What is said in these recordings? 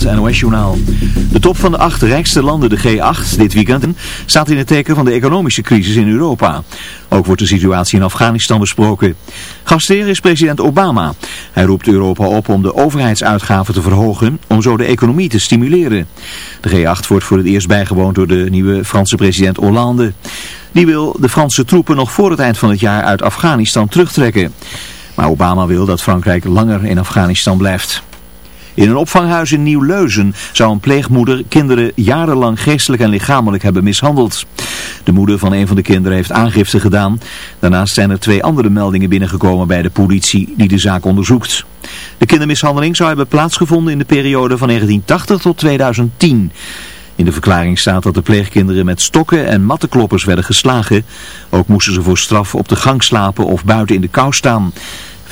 het. De top van de acht rijkste landen, de G8, dit weekend staat in het teken van de economische crisis in Europa. Ook wordt de situatie in Afghanistan besproken. Gastheer is president Obama. Hij roept Europa op om de overheidsuitgaven te verhogen om zo de economie te stimuleren. De G8 wordt voor het eerst bijgewoond door de nieuwe Franse president Hollande. Die wil de Franse troepen nog voor het eind van het jaar uit Afghanistan terugtrekken. Maar Obama wil dat Frankrijk langer in Afghanistan blijft. In een opvanghuis in Nieuw-Leuzen zou een pleegmoeder kinderen jarenlang geestelijk en lichamelijk hebben mishandeld. De moeder van een van de kinderen heeft aangifte gedaan. Daarnaast zijn er twee andere meldingen binnengekomen bij de politie die de zaak onderzoekt. De kindermishandeling zou hebben plaatsgevonden in de periode van 1980 tot 2010. In de verklaring staat dat de pleegkinderen met stokken en mattenkloppers werden geslagen. Ook moesten ze voor straf op de gang slapen of buiten in de kou staan.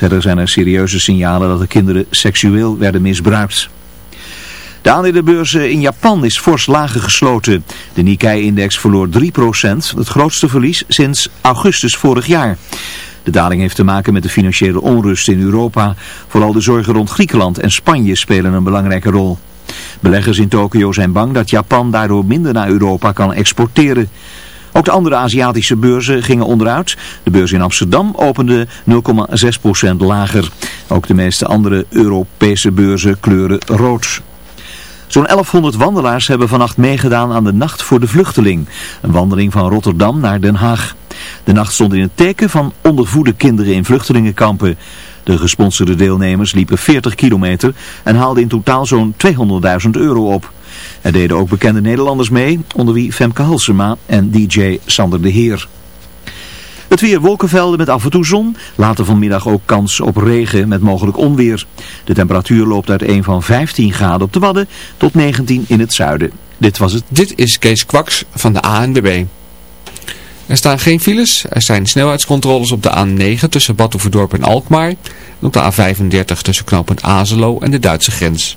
Verder zijn er serieuze signalen dat de kinderen seksueel werden misbruikt. De aandelenbeurs in Japan is fors lager gesloten. De Nikkei-index verloor 3%, het grootste verlies sinds augustus vorig jaar. De daling heeft te maken met de financiële onrust in Europa. Vooral de zorgen rond Griekenland en Spanje spelen een belangrijke rol. Beleggers in Tokio zijn bang dat Japan daardoor minder naar Europa kan exporteren. Ook de andere Aziatische beurzen gingen onderuit. De beurs in Amsterdam opende 0,6% lager. Ook de meeste andere Europese beurzen kleuren rood. Zo'n 1100 wandelaars hebben vannacht meegedaan aan de Nacht voor de Vluchteling. Een wandeling van Rotterdam naar Den Haag. De nacht stond in het teken van ondervoede kinderen in vluchtelingenkampen. De gesponsorde deelnemers liepen 40 kilometer en haalden in totaal zo'n 200.000 euro op. Er deden ook bekende Nederlanders mee, onder wie Femke Halsema en DJ Sander de Heer. Het weer wolkenvelden met af en toe zon. Later vanmiddag ook kans op regen met mogelijk onweer. De temperatuur loopt uit een van 15 graden op de Wadden tot 19 in het zuiden. Dit was het. Dit is Kees Kwaks van de ANWB. Er staan geen files. Er zijn snelheidscontroles op de A9 tussen Batuverdorp en Alkmaar. En op de A35 tussen knooppunt Azelo en de Duitse grens.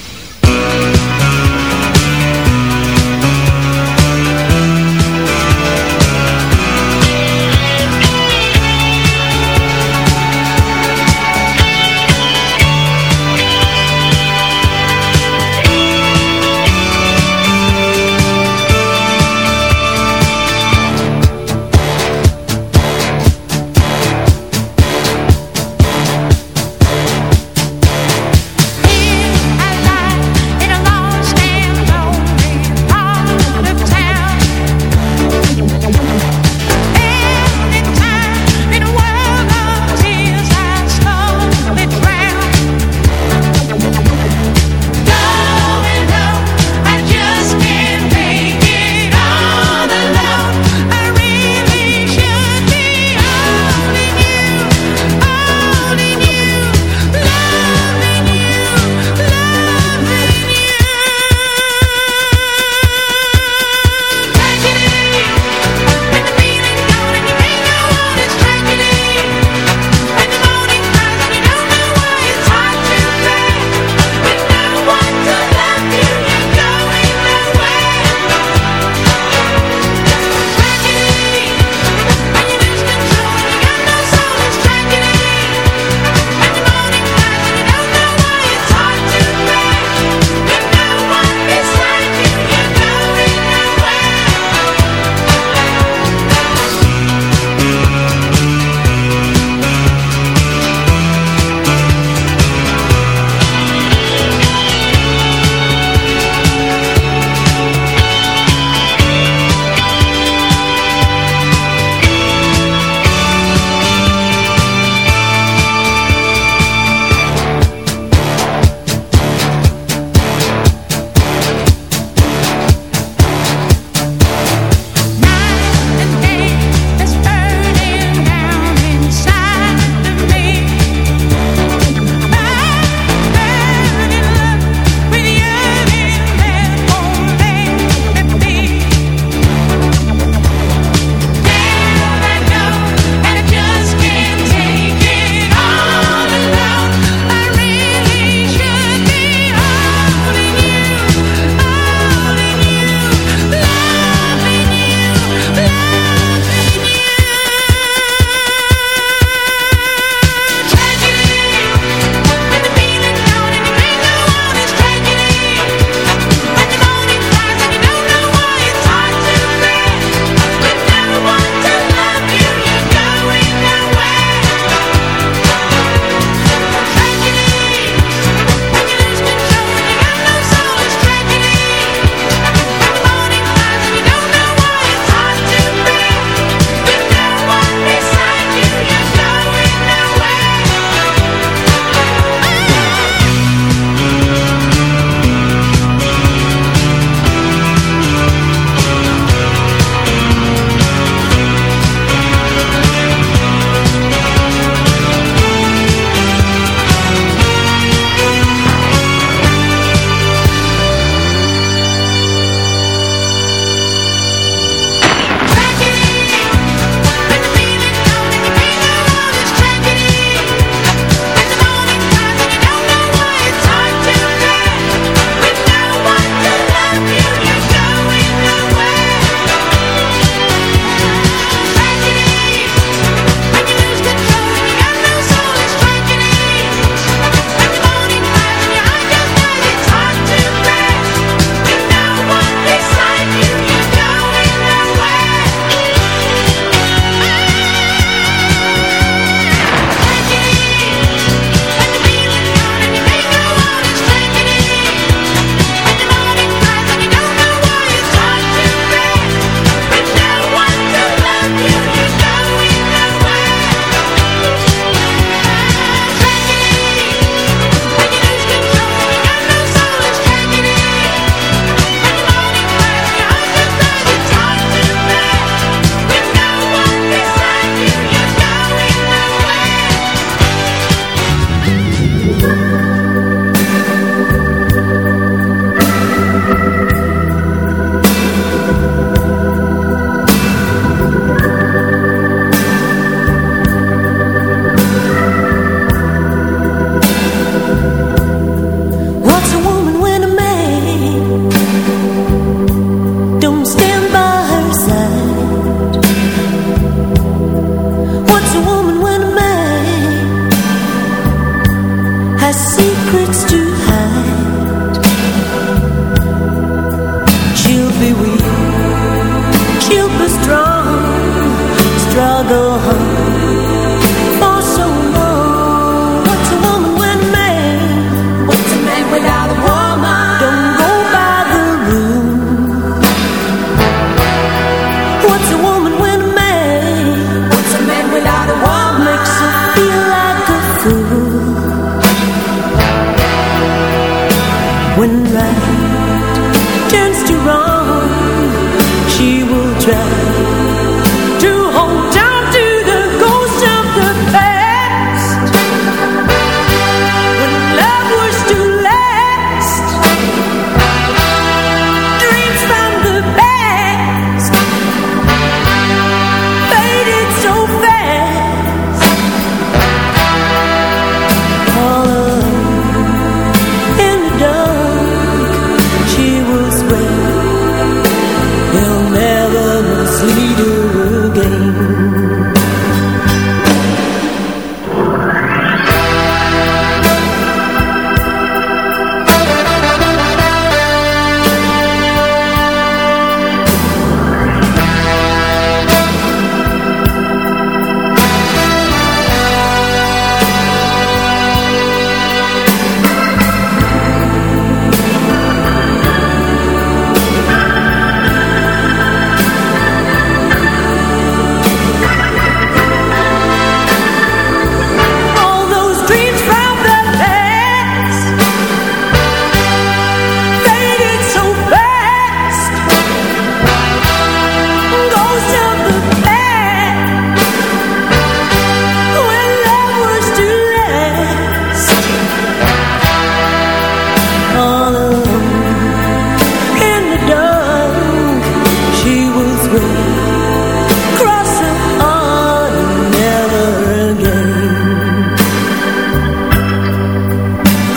what's a woman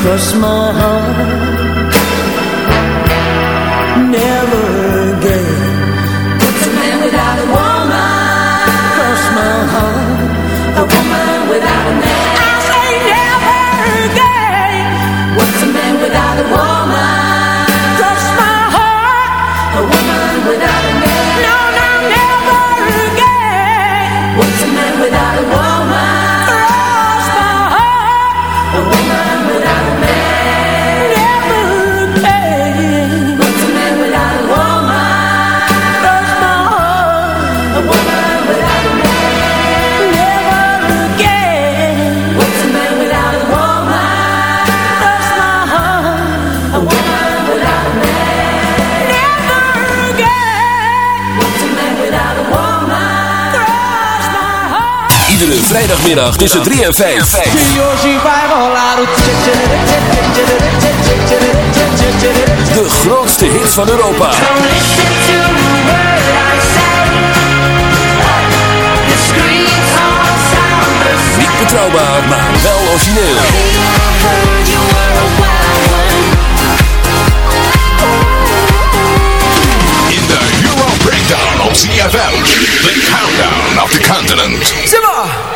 Cross my heart, never again. What's a man without a woman? Cross my heart, a woman vrijdagmiddag tussen 3 en 5. De grootste hit van Europa. Niet betrouwbaar, maar wel origineel. In de Euro Breakdown op CFM, de countdown of the continent.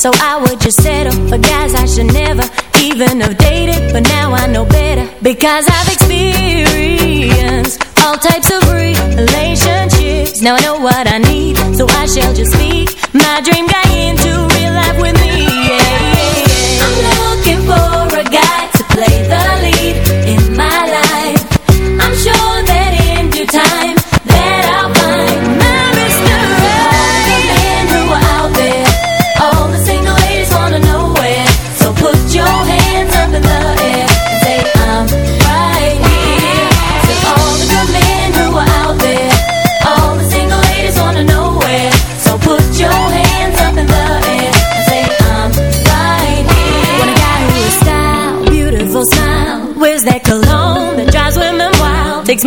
So I would just settle for guys I should never even have dated. But now I know better Because I've experienced all types of relationships. Now I know what I need So I shall just speak my dream guy.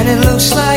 and it looks like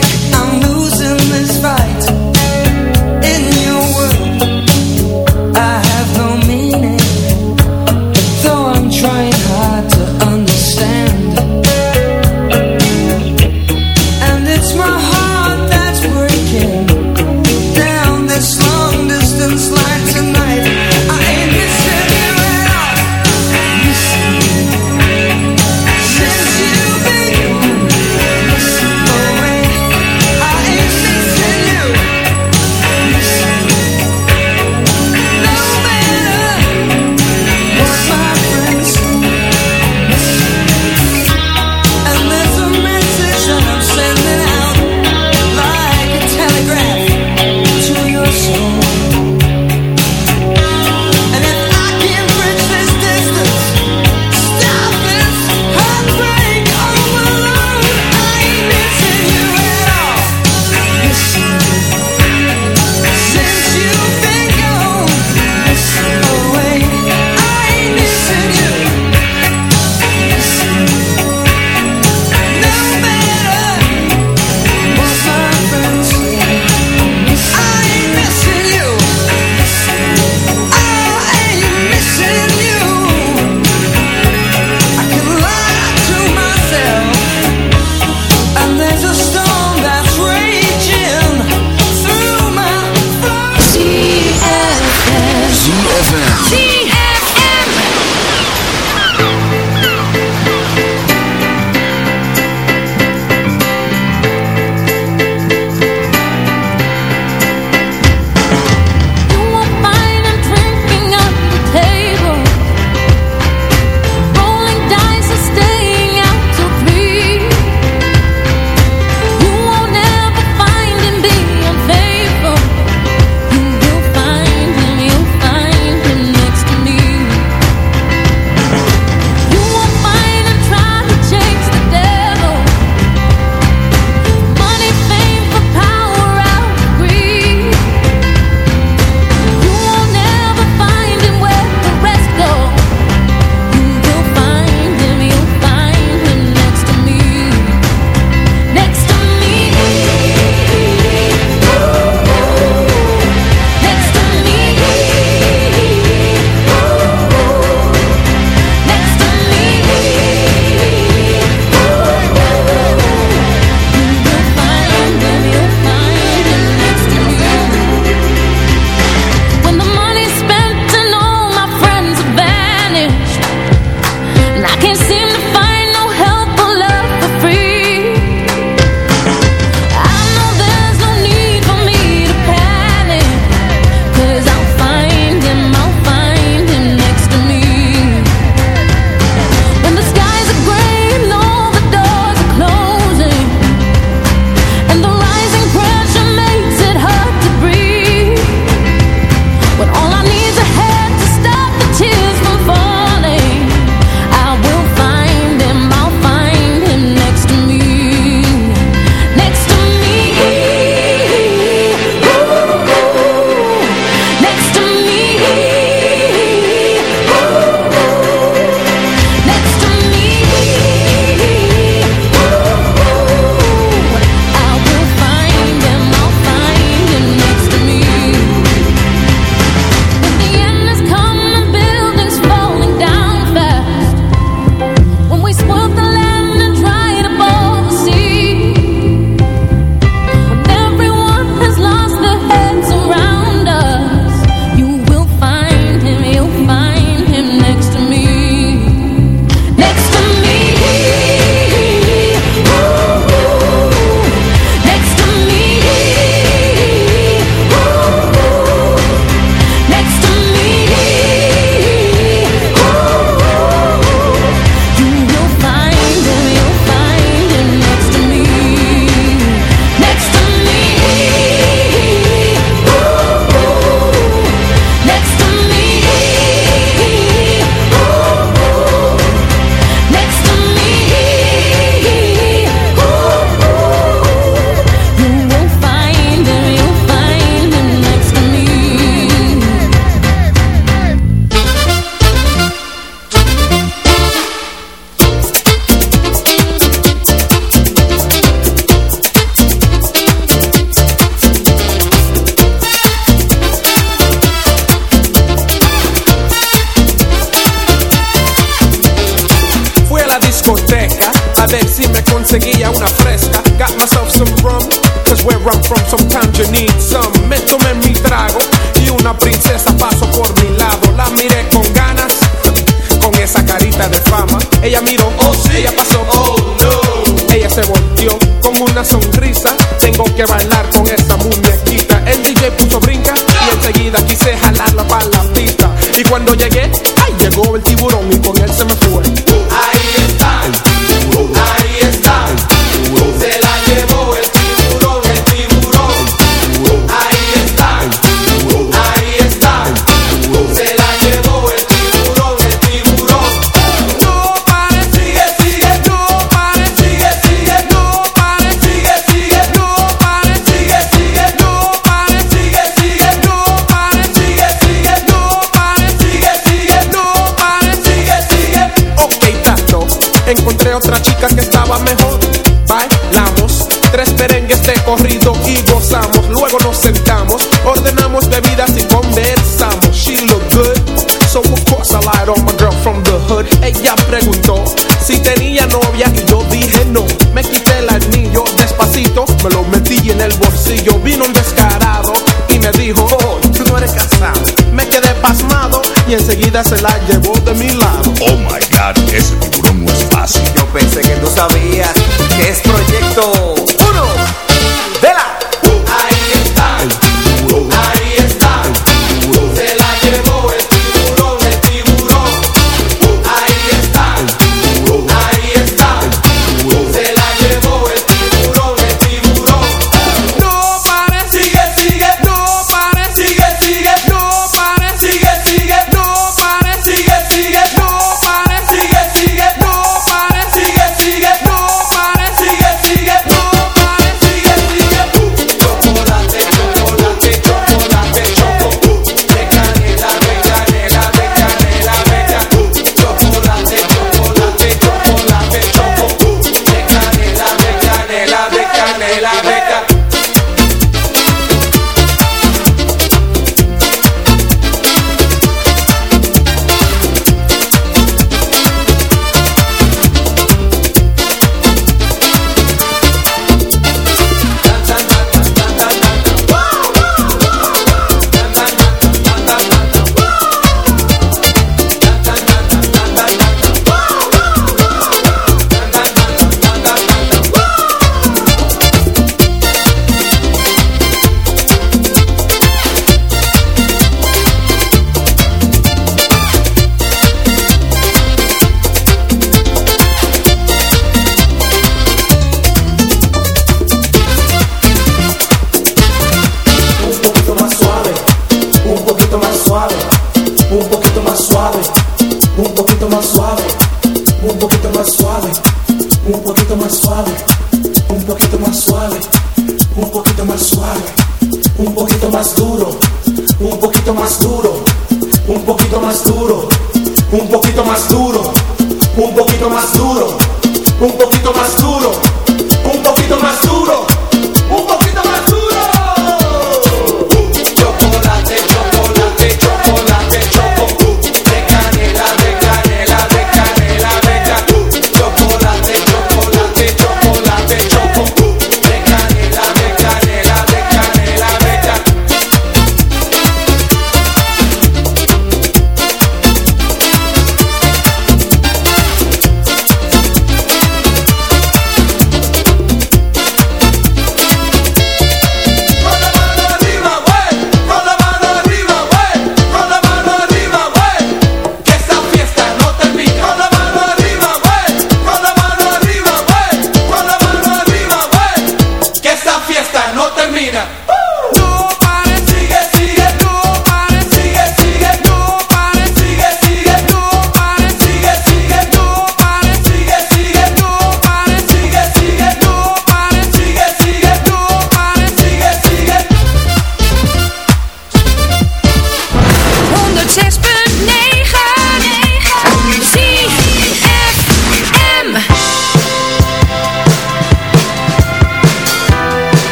Y cuando llegué, ahí llegó el tiburón y con él se me fue.